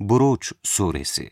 Buruç Suresi.